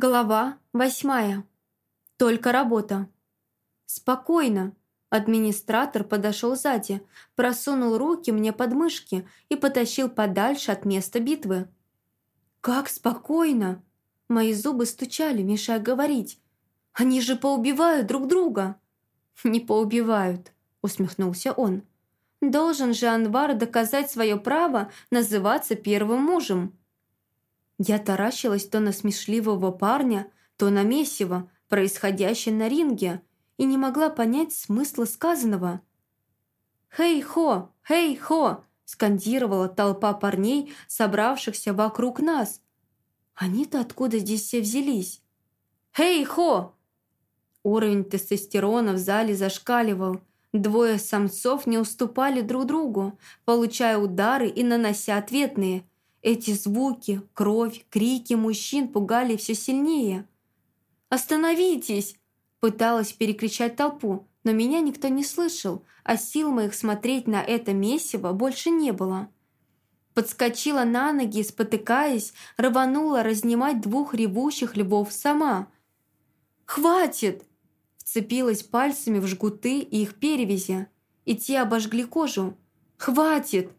Глава восьмая. Только работа. Спокойно. Администратор подошел сзади, просунул руки мне под мышки и потащил подальше от места битвы. «Как спокойно!» Мои зубы стучали, мешая говорить. «Они же поубивают друг друга!» «Не поубивают», — усмехнулся он. «Должен же Анвар доказать свое право называться первым мужем». Я таращилась то на смешливого парня, то на месиво, происходящее на ринге, и не могла понять смысла сказанного. «Хей-хо! Хей-хо!» – скандировала толпа парней, собравшихся вокруг нас. Они-то откуда здесь все взялись? «Хей-хо!» Уровень тестостерона в зале зашкаливал. Двое самцов не уступали друг другу, получая удары и нанося ответные – эти звуки, кровь, крики мужчин пугали все сильнее. «Остановитесь!» Пыталась перекричать толпу, но меня никто не слышал, а сил моих смотреть на это месиво больше не было. Подскочила на ноги, спотыкаясь, рванула разнимать двух ревущих львов сама. «Хватит!» Вцепилась пальцами в жгуты и их перевязи, и те обожгли кожу. «Хватит!»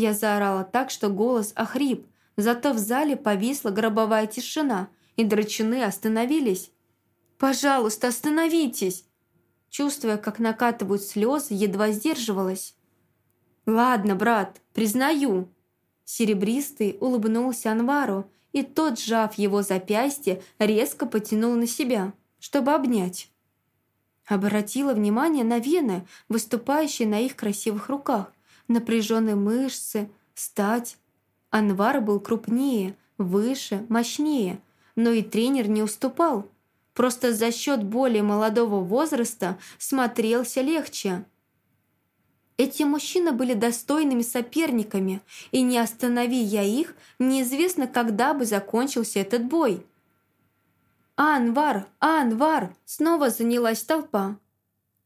Я заорала так, что голос охрип, зато в зале повисла гробовая тишина, и драчуны остановились. «Пожалуйста, остановитесь!» Чувствуя, как накатывают слезы, едва сдерживалась. «Ладно, брат, признаю». Серебристый улыбнулся Анвару, и тот, сжав его запястье, резко потянул на себя, чтобы обнять. Обратила внимание на вены, выступающие на их красивых руках напряженные мышцы, стать. Анвар был крупнее, выше, мощнее, но и тренер не уступал. Просто за счет более молодого возраста смотрелся легче. Эти мужчины были достойными соперниками, и не останови я их, неизвестно, когда бы закончился этот бой. «Анвар! Анвар!» Снова занялась толпа.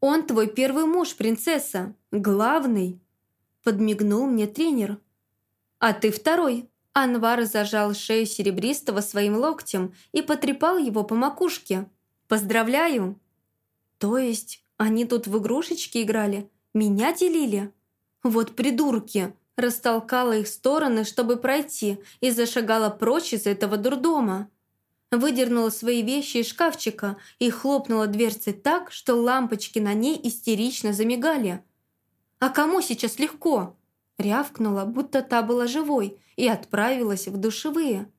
«Он твой первый муж, принцесса! Главный!» Подмигнул мне тренер. «А ты второй!» Анвар зажал шею Серебристого своим локтем и потрепал его по макушке. «Поздравляю!» «То есть они тут в игрушечки играли? Меня делили?» «Вот придурки!» Растолкала их стороны, чтобы пройти, и зашагала прочь из этого дурдома. Выдернула свои вещи из шкафчика и хлопнула дверцей так, что лампочки на ней истерично замигали – «А кому сейчас легко?» Рявкнула, будто та была живой, и отправилась в душевые.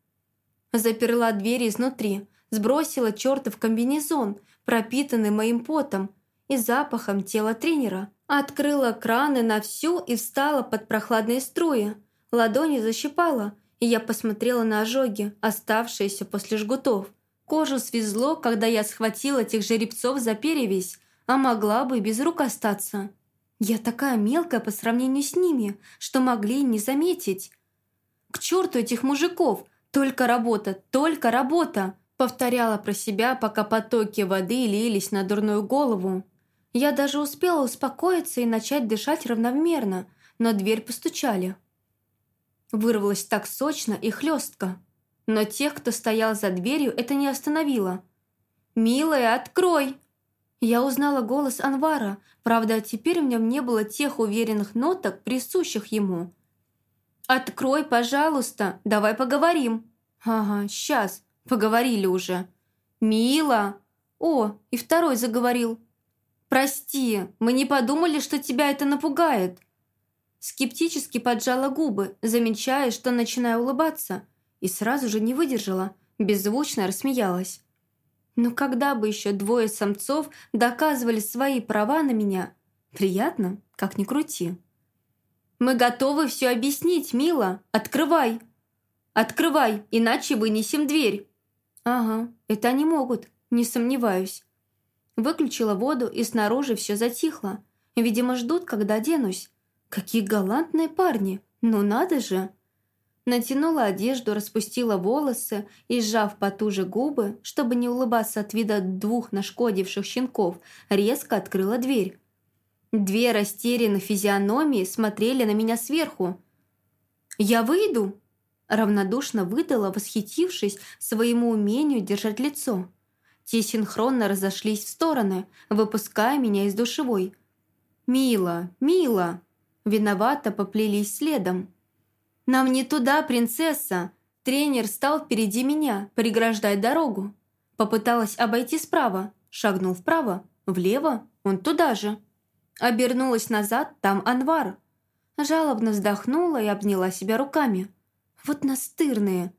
Заперла двери изнутри, сбросила чертов комбинезон, пропитанный моим потом и запахом тела тренера. Открыла краны на всю и встала под прохладные струи. Ладони защипала, и я посмотрела на ожоги, оставшиеся после жгутов. Кожу свезло, когда я схватила этих жеребцов за перевязь, а могла бы без рук остаться. Я такая мелкая по сравнению с ними, что могли не заметить. К черту этих мужиков! Только работа, только работа! Повторяла про себя, пока потоки воды лились на дурную голову. Я даже успела успокоиться и начать дышать равномерно, но дверь постучали. Вырвалась так сочно и хлестко. Но тех, кто стоял за дверью, это не остановило. «Милая, открой!» Я узнала голос Анвара, правда, теперь в нем не было тех уверенных ноток, присущих ему. «Открой, пожалуйста, давай поговорим». «Ага, сейчас, поговорили уже». «Мила!» «О, и второй заговорил». «Прости, мы не подумали, что тебя это напугает». Скептически поджала губы, замечая, что начинаю улыбаться, и сразу же не выдержала, беззвучно рассмеялась. Но когда бы еще двое самцов доказывали свои права на меня? Приятно, как ни крути. «Мы готовы все объяснить, мила. Открывай!» «Открывай, иначе вынесем дверь!» «Ага, это они могут, не сомневаюсь». Выключила воду, и снаружи все затихло. Видимо, ждут, когда денусь. Какие галантные парни! Ну надо же! Натянула одежду, распустила волосы и, сжав потуже губы, чтобы не улыбаться от вида двух нашкодивших щенков, резко открыла дверь. Две растерянные физиономии смотрели на меня сверху. «Я выйду?» Равнодушно выдала, восхитившись своему умению держать лицо. Те синхронно разошлись в стороны, выпуская меня из душевой. «Мила, мила!» Виновато поплелись следом. «Нам не туда, принцесса!» Тренер стал впереди меня, преграждая дорогу. Попыталась обойти справа, шагнул вправо, влево, он туда же. Обернулась назад, там Анвар. Жалобно вздохнула и обняла себя руками. Вот настырные.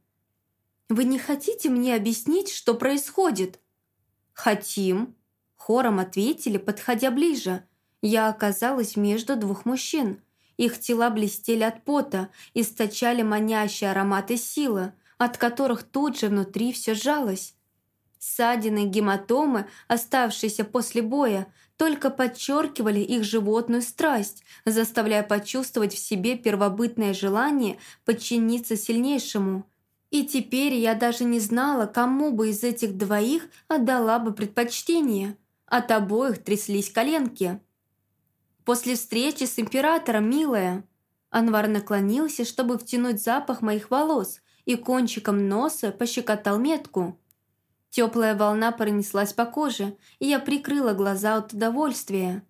«Вы не хотите мне объяснить, что происходит?» «Хотим», — хором ответили, подходя ближе. Я оказалась между двух мужчин. Их тела блестели от пота, источали манящие ароматы силы, от которых тут же внутри все сжалось. Ссадины, гематомы, оставшиеся после боя, только подчеркивали их животную страсть, заставляя почувствовать в себе первобытное желание подчиниться сильнейшему. И теперь я даже не знала, кому бы из этих двоих отдала бы предпочтение. От обоих тряслись коленки. «После встречи с императором, милая!» Анвар наклонился, чтобы втянуть запах моих волос, и кончиком носа пощекотал метку – Теплая волна пронеслась по коже, и я прикрыла глаза от удовольствия.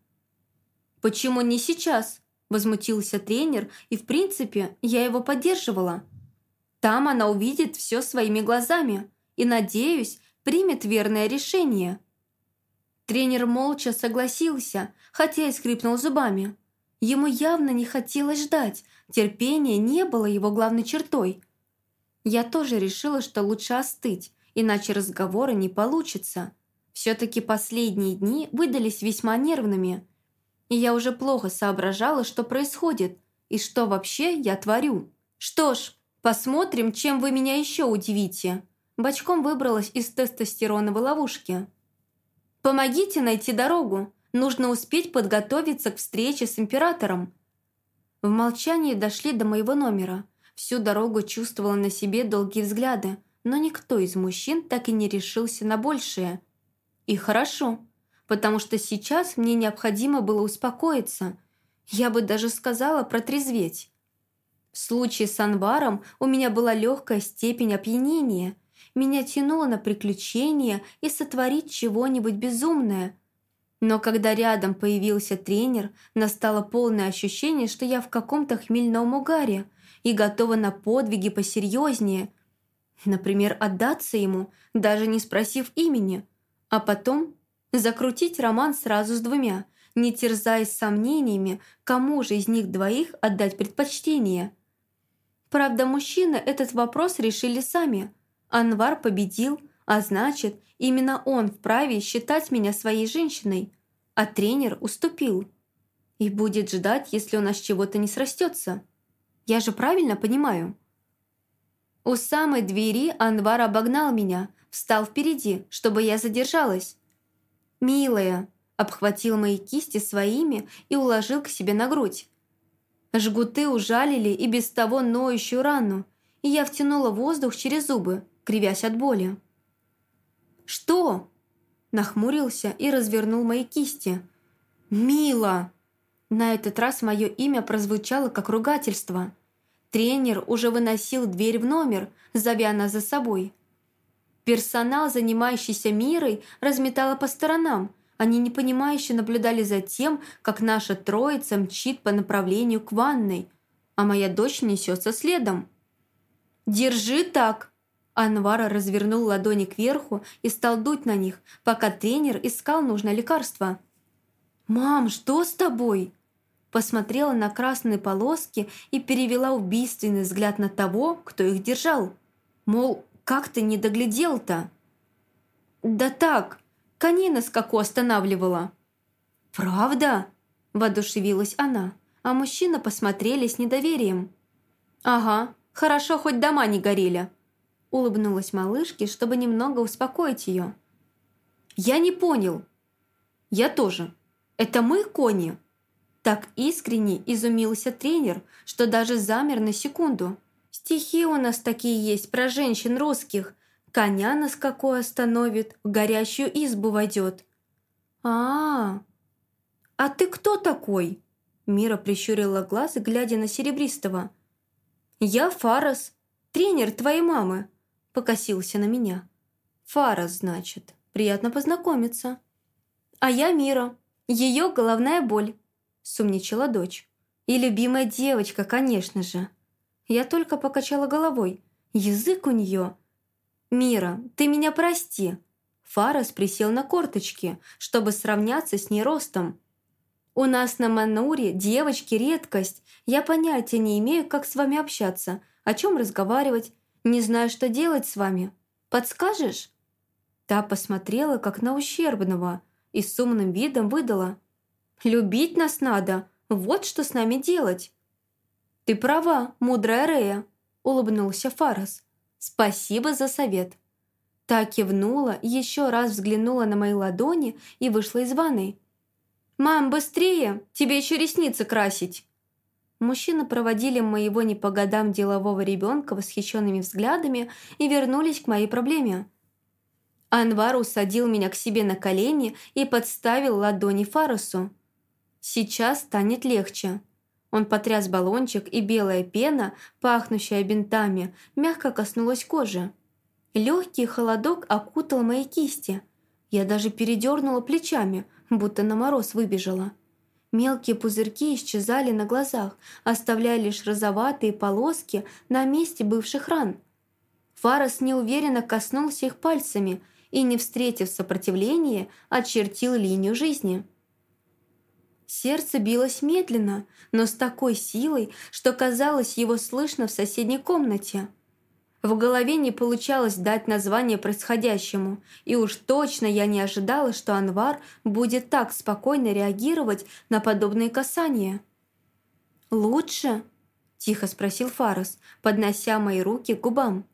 «Почему не сейчас?» – возмутился тренер, и, в принципе, я его поддерживала. «Там она увидит все своими глазами и, надеюсь, примет верное решение». Тренер молча согласился, хотя и скрипнул зубами. Ему явно не хотелось ждать, терпение не было его главной чертой. Я тоже решила, что лучше остыть, иначе разговора не получится. Все-таки последние дни выдались весьма нервными, и я уже плохо соображала, что происходит и что вообще я творю. Что ж, посмотрим, чем вы меня еще удивите. Бочком выбралась из тестостероновой ловушки. Помогите найти дорогу. Нужно успеть подготовиться к встрече с императором. В молчании дошли до моего номера. Всю дорогу чувствовала на себе долгие взгляды, но никто из мужчин так и не решился на большее. И хорошо, потому что сейчас мне необходимо было успокоиться. Я бы даже сказала протрезветь. В случае с Анваром у меня была легкая степень опьянения. Меня тянуло на приключения и сотворить чего-нибудь безумное. Но когда рядом появился тренер, настало полное ощущение, что я в каком-то хмельном угаре и готова на подвиги посерьезнее – Например, отдаться ему, даже не спросив имени, а потом закрутить роман сразу с двумя, не терзаясь сомнениями, кому же из них двоих отдать предпочтение. Правда, мужчины этот вопрос решили сами. Анвар победил, а значит, именно он вправе считать меня своей женщиной, а тренер уступил. И будет ждать, если у нас чего-то не срастется. Я же правильно понимаю?» У самой двери Анвар обогнал меня, встал впереди, чтобы я задержалась. «Милая», — обхватил мои кисти своими и уложил к себе на грудь. Жгуты ужалили и без того ноющую рану, и я втянула воздух через зубы, кривясь от боли. «Что?» – нахмурился и развернул мои кисти. «Мила!» На этот раз мое имя прозвучало как ругательство – Тренер уже выносил дверь в номер, зовя нас за собой. Персонал, занимающийся мирой, разметало по сторонам. Они непонимающе наблюдали за тем, как наша троица мчит по направлению к ванной, а моя дочь несется следом. «Держи так!» Анвара развернул ладони кверху и стал дуть на них, пока тренер искал нужное лекарство. «Мам, что с тобой?» посмотрела на красные полоски и перевела убийственный взгляд на того, кто их держал. Мол, как ты не доглядел-то? «Да так, коней на скаку останавливала». «Правда?» – воодушевилась она, а мужчина посмотрели с недоверием. «Ага, хорошо, хоть дома не горели», – улыбнулась малышке, чтобы немного успокоить ее. «Я не понял». «Я тоже. Это мы кони?» Так искренне изумился тренер, что даже замер на секунду. Стихи у нас такие есть про женщин русских. Коня нас какой остановит, в горящую избу войдет. а а, -а. ты кто такой?» Мира прищурила глаза, глядя на Серебристого. «Я Фарас», тренер твоей мамы», – покосился на меня. «Фарас, значит. Приятно познакомиться». «А я Мира. Ее головная боль», – сумничала дочь. «И любимая девочка, конечно же». Я только покачала головой. Язык у нее. «Мира, ты меня прости». Фарас присел на корточки, чтобы сравняться с ней ростом. «У нас на Мануре девочки редкость. Я понятия не имею, как с вами общаться, о чем разговаривать. Не знаю, что делать с вами. Подскажешь?» Та посмотрела, как на ущербного, и с умным видом выдала. «Любить нас надо. Вот что с нами делать». «Ты права, мудрая Рея», – улыбнулся Фарас. «Спасибо за совет». Та кивнула, еще раз взглянула на мои ладони и вышла из ванной. «Мам, быстрее! Тебе еще ресницы красить!» Мужчины проводили моего не по годам делового ребенка восхищенными взглядами и вернулись к моей проблеме. Анвар усадил меня к себе на колени и подставил ладони Фарусу. «Сейчас станет легче». Он потряс баллончик, и белая пена, пахнущая бинтами, мягко коснулась кожи. Легкий холодок окутал мои кисти. Я даже передернула плечами, будто на мороз выбежала. Мелкие пузырьки исчезали на глазах, оставляя лишь розоватые полоски на месте бывших ран. Фарас неуверенно коснулся их пальцами и, не встретив сопротивления, очертил линию жизни. Сердце билось медленно, но с такой силой, что казалось, его слышно в соседней комнате – в голове не получалось дать название происходящему, и уж точно я не ожидала, что Анвар будет так спокойно реагировать на подобные касания. «Лучше?» – тихо спросил Фарас, поднося мои руки к губам.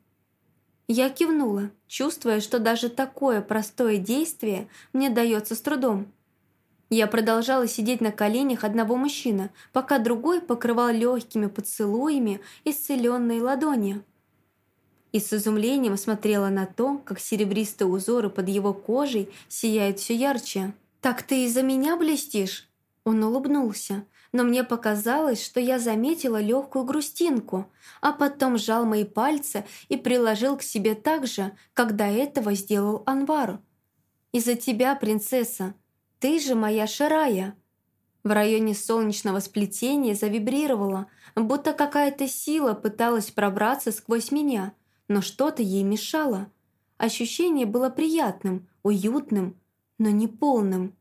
Я кивнула, чувствуя, что даже такое простое действие мне дается с трудом. Я продолжала сидеть на коленях одного мужчины, пока другой покрывал легкими поцелуями исцеленные ладони и с изумлением смотрела на то, как серебристые узоры под его кожей сияют все ярче. «Так ты из-за меня блестишь?» Он улыбнулся, но мне показалось, что я заметила легкую грустинку, а потом сжал мои пальцы и приложил к себе так же, как до этого сделал Анвар. «Из-за тебя, принцесса, ты же моя Шарая!» В районе солнечного сплетения завибрировала, будто какая-то сила пыталась пробраться сквозь меня – но что-то ей мешало. Ощущение было приятным, уютным, но не полным.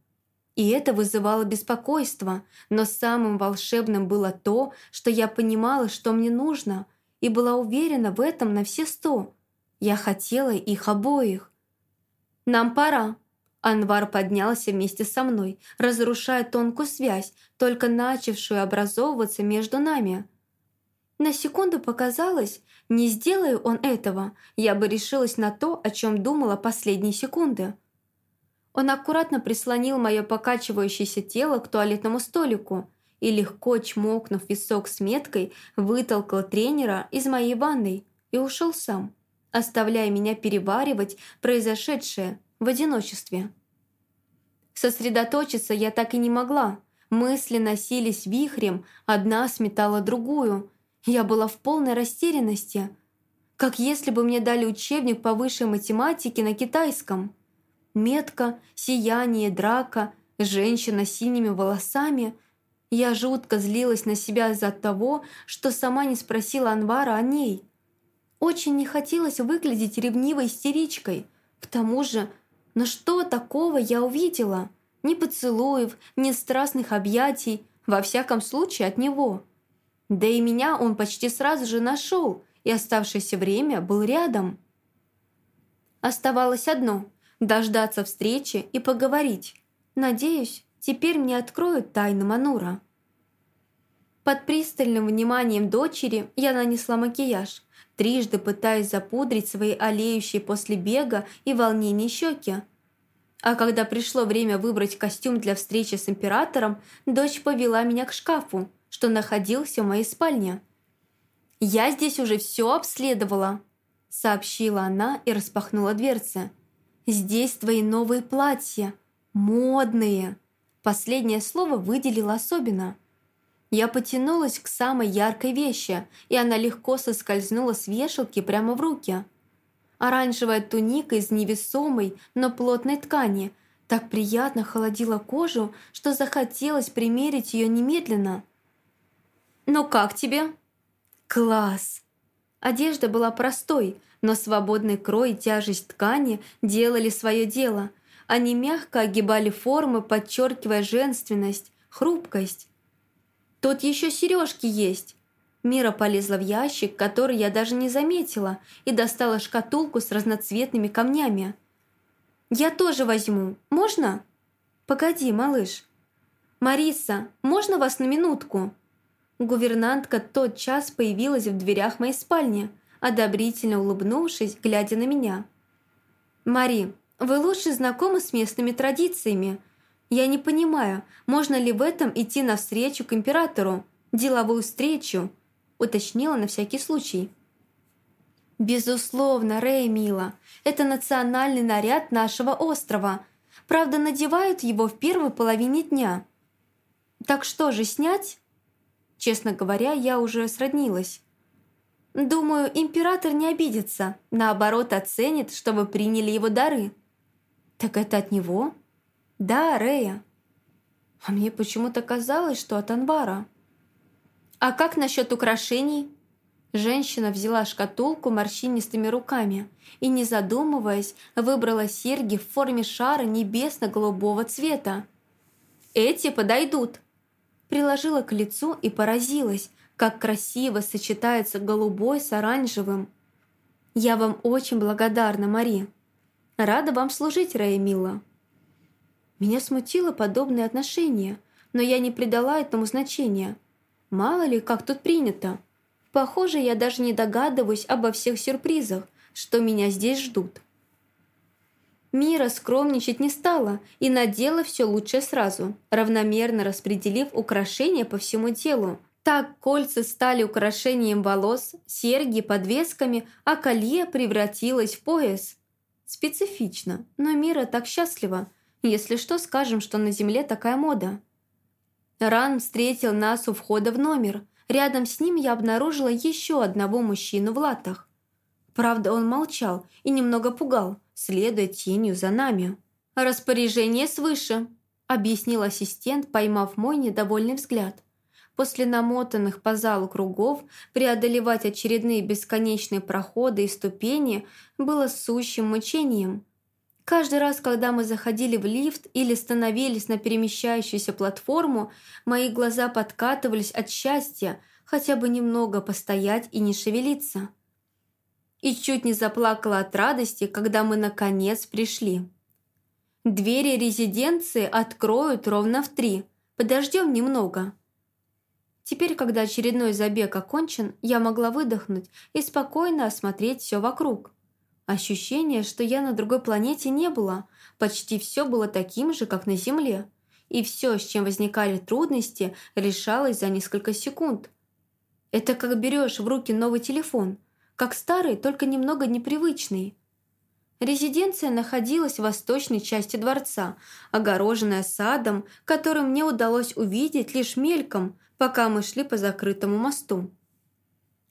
И это вызывало беспокойство, но самым волшебным было то, что я понимала, что мне нужно, и была уверена в этом на все сто. Я хотела их обоих. «Нам пора», Анвар поднялся вместе со мной, разрушая тонкую связь, только начавшую образовываться между нами. На секунду показалось, не сделая он этого, я бы решилась на то, о чем думала последние секунды. Он аккуратно прислонил мое покачивающееся тело к туалетному столику и, легко чмокнув висок с меткой, вытолкал тренера из моей ванной и ушел сам, оставляя меня переваривать произошедшее в одиночестве. Сосредоточиться я так и не могла. Мысли носились вихрем, одна сметала другую – я была в полной растерянности, как если бы мне дали учебник по высшей математике на китайском. Метка, сияние, драка, женщина с синими волосами. Я жутко злилась на себя из-за того, что сама не спросила Анвара о ней. Очень не хотелось выглядеть ревнивой истеричкой. К тому же, но что такого я увидела? Ни поцелуев, ни страстных объятий, во всяком случае от него. Да и меня он почти сразу же нашел, и оставшееся время был рядом. Оставалось одно – дождаться встречи и поговорить. Надеюсь, теперь мне откроют тайну Манура. Под пристальным вниманием дочери я нанесла макияж, трижды пытаясь запудрить свои олеющие после бега и волнений щеки. А когда пришло время выбрать костюм для встречи с императором, дочь повела меня к шкафу, что находился в моей спальне. «Я здесь уже все обследовала», — сообщила она и распахнула дверцы. «Здесь твои новые платья. Модные». Последнее слово выделила особенно. Я потянулась к самой яркой вещи, и она легко соскользнула с вешалки прямо в руки. Оранжевая туника из невесомой, но плотной ткани так приятно холодила кожу, что захотелось примерить ее немедленно. «Ну как тебе?» «Класс!» Одежда была простой, но свободный крой и тяжесть ткани делали свое дело. Они мягко огибали формы, подчеркивая женственность, хрупкость. «Тут еще сережки есть!» Мира полезла в ящик, который я даже не заметила, и достала шкатулку с разноцветными камнями. «Я тоже возьму. Можно?» «Погоди, малыш». «Мариса, можно вас на минутку?» Гувернантка тот час появилась в дверях моей спальни, одобрительно улыбнувшись, глядя на меня. «Мари, вы лучше знакомы с местными традициями. Я не понимаю, можно ли в этом идти навстречу к императору, деловую встречу?» уточнила на всякий случай. «Безусловно, Рэй, мила, это национальный наряд нашего острова. Правда, надевают его в первой половине дня. Так что же, снять?» Честно говоря, я уже сроднилась. Думаю, император не обидится, наоборот оценит, что вы приняли его дары. Так это от него? Да, Рея. А мне почему-то казалось, что от Анбара. А как насчет украшений? Женщина взяла шкатулку морщинистыми руками и, не задумываясь, выбрала серьги в форме шара небесно-голубого цвета. «Эти подойдут!» Приложила к лицу и поразилась, как красиво сочетается голубой с оранжевым. «Я вам очень благодарна, Мари. Рада вам служить, Рая Мила». Меня смутило подобное отношение, но я не придала этому значения. Мало ли, как тут принято. Похоже, я даже не догадываюсь обо всех сюрпризах, что меня здесь ждут. Мира скромничать не стала и надела все лучше сразу, равномерно распределив украшения по всему телу. Так кольца стали украшением волос, серьги – подвесками, а колье превратилось в пояс. Специфично, но Мира так счастлива. Если что, скажем, что на земле такая мода. Ран встретил нас у входа в номер. Рядом с ним я обнаружила еще одного мужчину в латах. Правда, он молчал и немного пугал, следуя тенью за нами. «Распоряжение свыше», – объяснил ассистент, поймав мой недовольный взгляд. После намотанных по залу кругов преодолевать очередные бесконечные проходы и ступени было сущим мучением. Каждый раз, когда мы заходили в лифт или становились на перемещающуюся платформу, мои глаза подкатывались от счастья хотя бы немного постоять и не шевелиться. И чуть не заплакала от радости, когда мы наконец пришли. Двери резиденции откроют ровно в три. Подождем немного. Теперь, когда очередной забег окончен, я могла выдохнуть и спокойно осмотреть все вокруг. Ощущение, что я на другой планете не было. Почти все было таким же, как на Земле. И все, с чем возникали трудности, решалось за несколько секунд. Это как берешь в руки новый телефон, как старый, только немного непривычный. Резиденция находилась в восточной части дворца, огороженная садом, который мне удалось увидеть лишь мельком, пока мы шли по закрытому мосту.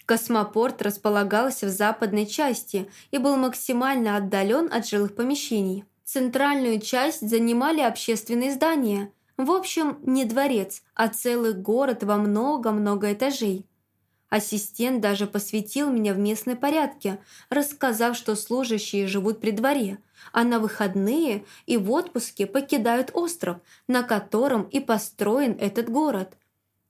Космопорт располагался в западной части и был максимально отдален от жилых помещений. Центральную часть занимали общественные здания. В общем, не дворец, а целый город во много-много этажей. Ассистент даже посвятил меня в местные порядки, рассказав, что служащие живут при дворе, а на выходные и в отпуске покидают остров, на котором и построен этот город.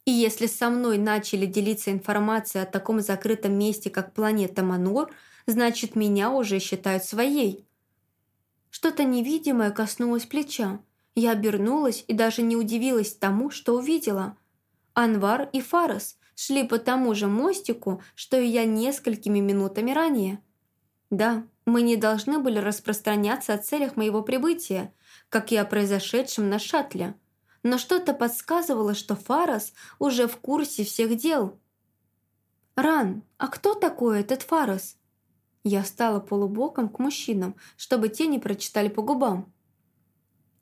И если со мной начали делиться информацией о таком закрытом месте, как планета Манур, значит, меня уже считают своей. Что-то невидимое коснулось плеча. Я обернулась и даже не удивилась тому, что увидела. Анвар и Фарас шли по тому же мостику, что и я несколькими минутами ранее. Да, мы не должны были распространяться о целях моего прибытия, как и о произошедшем на шаттле – но что-то подсказывало, что Фарас уже в курсе всех дел. «Ран, а кто такой этот Фарас?» Я стала полубоком к мужчинам, чтобы те не прочитали по губам.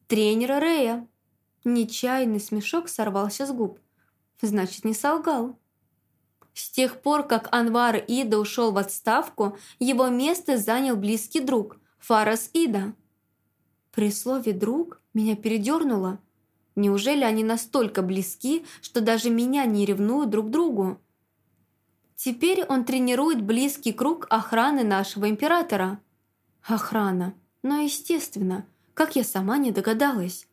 «Тренера Рея!» Нечаянный смешок сорвался с губ. Значит, не солгал. С тех пор, как Анвар Ида ушел в отставку, его место занял близкий друг Фарас Ида. При слове «друг» меня передернуло. Неужели они настолько близки, что даже меня не ревнуют друг другу? Теперь он тренирует близкий круг охраны нашего императора. Охрана. Но, естественно, как я сама не догадалась.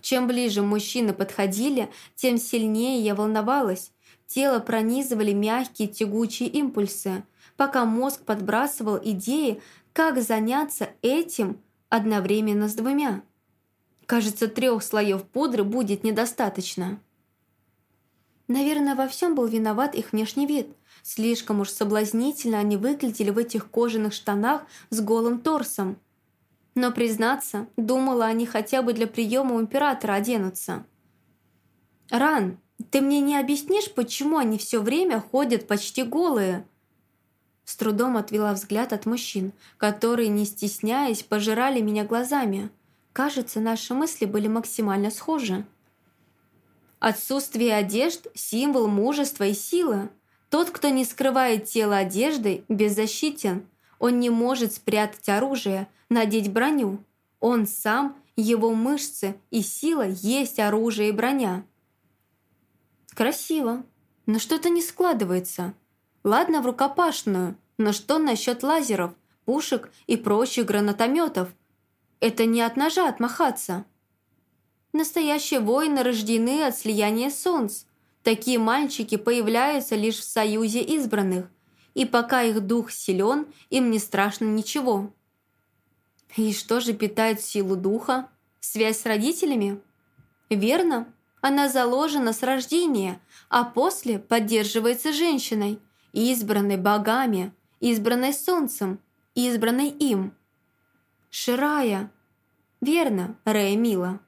Чем ближе мужчины подходили, тем сильнее я волновалась. Тело пронизывали мягкие тягучие импульсы, пока мозг подбрасывал идеи, как заняться этим одновременно с двумя. Кажется, трех слоев пудры будет недостаточно. Наверное, во всем был виноват их внешний вид. Слишком уж соблазнительно они выглядели в этих кожаных штанах с голым торсом. Но, признаться, думала, они хотя бы для приема у императора оденутся. «Ран, ты мне не объяснишь, почему они все время ходят почти голые?» С трудом отвела взгляд от мужчин, которые, не стесняясь, пожирали меня глазами. Кажется, наши мысли были максимально схожи. Отсутствие одежд – символ мужества и силы. Тот, кто не скрывает тело одеждой, беззащитен. Он не может спрятать оружие, надеть броню. Он сам, его мышцы и сила есть оружие и броня. Красиво, но что-то не складывается. Ладно в рукопашную, но что насчет лазеров, пушек и прочих гранатометов? Это не от ножа отмахаться. Настоящие воины рождены от слияния солнц. Такие мальчики появляются лишь в союзе избранных, и пока их дух силен, им не страшно ничего. И что же питает силу духа? Связь с родителями? Верно, она заложена с рождения, а после поддерживается женщиной, избранной богами, избранной солнцем, избранной им. Ширая. Верно, Рея Мила.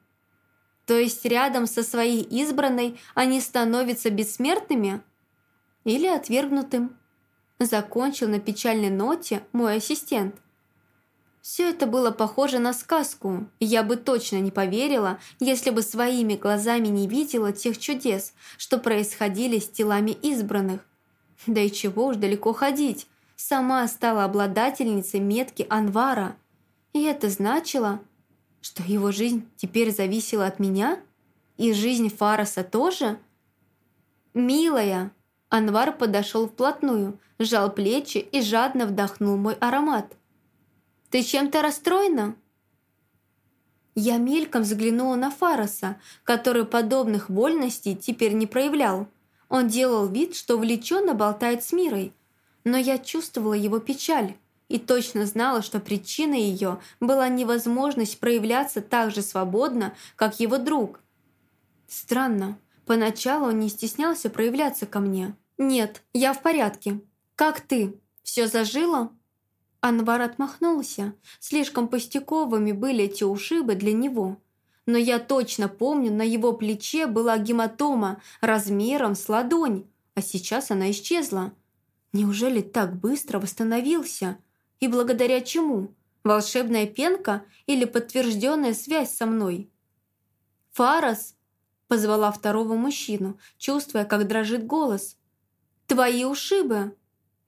То есть рядом со своей избранной они становятся бессмертными? Или отвергнутым? Закончил на печальной ноте мой ассистент. Все это было похоже на сказку, и я бы точно не поверила, если бы своими глазами не видела тех чудес, что происходили с телами избранных. Да и чего уж далеко ходить, сама стала обладательницей метки Анвара. И это значило, что его жизнь теперь зависела от меня? И жизнь Фараса тоже? «Милая!» Анвар подошел вплотную, сжал плечи и жадно вдохнул мой аромат. «Ты чем-то расстроена?» Я мельком взглянула на Фараса, который подобных вольностей теперь не проявлял. Он делал вид, что увлеченно болтает с Мирой, но я чувствовала его печаль и точно знала, что причиной ее была невозможность проявляться так же свободно, как его друг. Странно, поначалу он не стеснялся проявляться ко мне. «Нет, я в порядке. Как ты? Все зажило?» Анвар отмахнулся. Слишком пустяковыми были эти ушибы для него. Но я точно помню, на его плече была гематома размером с ладонь, а сейчас она исчезла. Неужели так быстро восстановился?» И благодаря чему? Волшебная пенка или подтвержденная связь со мной? «Фарас!» – позвала второго мужчину, чувствуя, как дрожит голос. «Твои ушибы!»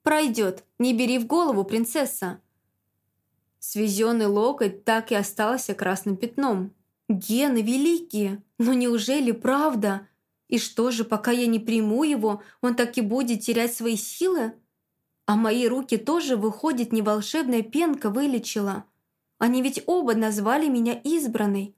«Пройдет, не бери в голову, принцесса!» Свезенный локоть так и остался красным пятном. «Гены великие! Но неужели правда? И что же, пока я не приму его, он так и будет терять свои силы?» А мои руки тоже, выходит, не волшебная пенка вылечила. Они ведь оба назвали меня избранной.